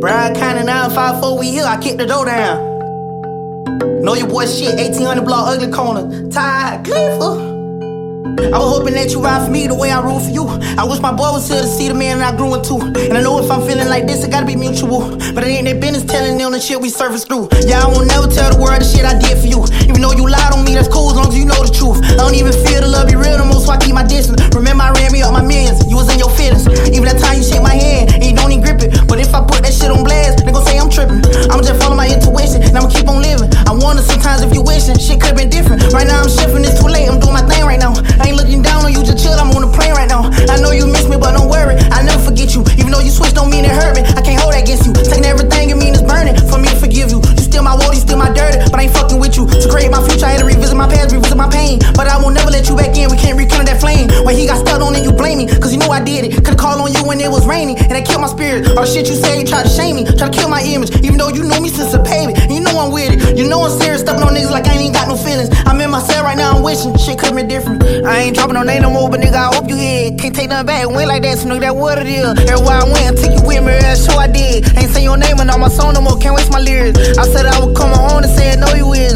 Broward County 954, we here, I kick the door down. Know your boy shit, 1800 block, ugly corner. Ty Clifford. I was hoping that you ride for me the way I rule for you. I wish my boy was here to see the man that I grew into. And I know if I'm feeling like this, it gotta be mutual. But it ain't their business telling them the shit we surface through. Yeah, I won't never tell the world the shit I did for you. Even though you lied on me, that's cool as long as you know the truth. I don't even feel the love be real All shit you say, you tried to shame me, try to kill my image. Even though you know me since a baby, and you know I'm with it. You know I'm serious, stepping on niggas like I ain't even got no feelings. I'm in my cell right now, I'm wishing shit could've been different. I ain't dropping no name no more, but nigga, I hope you hear. Can't take nothing back, went like that, so nigga, that what it is. Everywhere I went, take you with me, that's sure I did. Ain't say your name and all my song no more, can't waste my lyrics. I said I would come on and say, no, you isn't.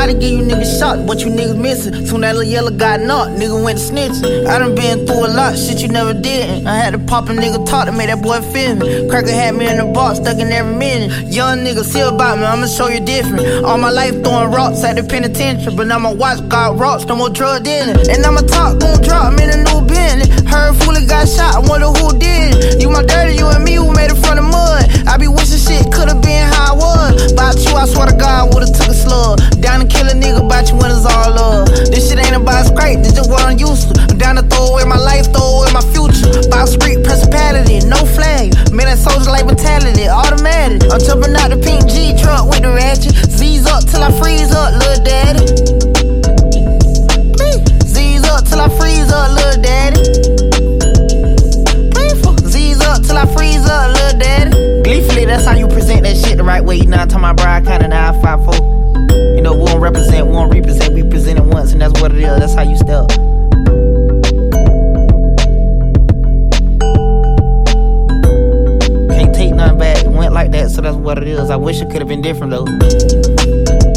Tried to give you niggas shot, but you niggas missing. Soon that little yellow got knocked, nigga went to snitching. I done been through a lot, shit you never did. I had to pop a nigga talk to make that boy feel me. Cracker had me in the box, stuck in every minute. Young nigga, see about me, I'ma show you different. All my life throwing rocks at the penitentiary, but now my watch got rocks, no more drug dealing. And my top gon' drop, I'm in a new Bentley. Heard Fully got shot, I wonder who did it. You my dirty, you and me, who made it from the mud. I be wishing shit could've been how I was. About you, I swear to God, would've took a slug. Down to kill a nigga, about you when it's all love. This shit ain't about scrape, this just what I'm used to. I'm down to throw away my life, throw away my future. Box street principality, no flag. Man, that soldier like mentality, automatic. I'm jumping out the pink G truck with the ratchet. Z's up till I freeze up, little daddy. Z's up till I freeze up, little daddy. Z's up till I freeze up, little daddy. Gleefully, that's how you present that shit the right way. You know, I'm talking about Broward County 954. so that's what it is. I wish it could have been different though.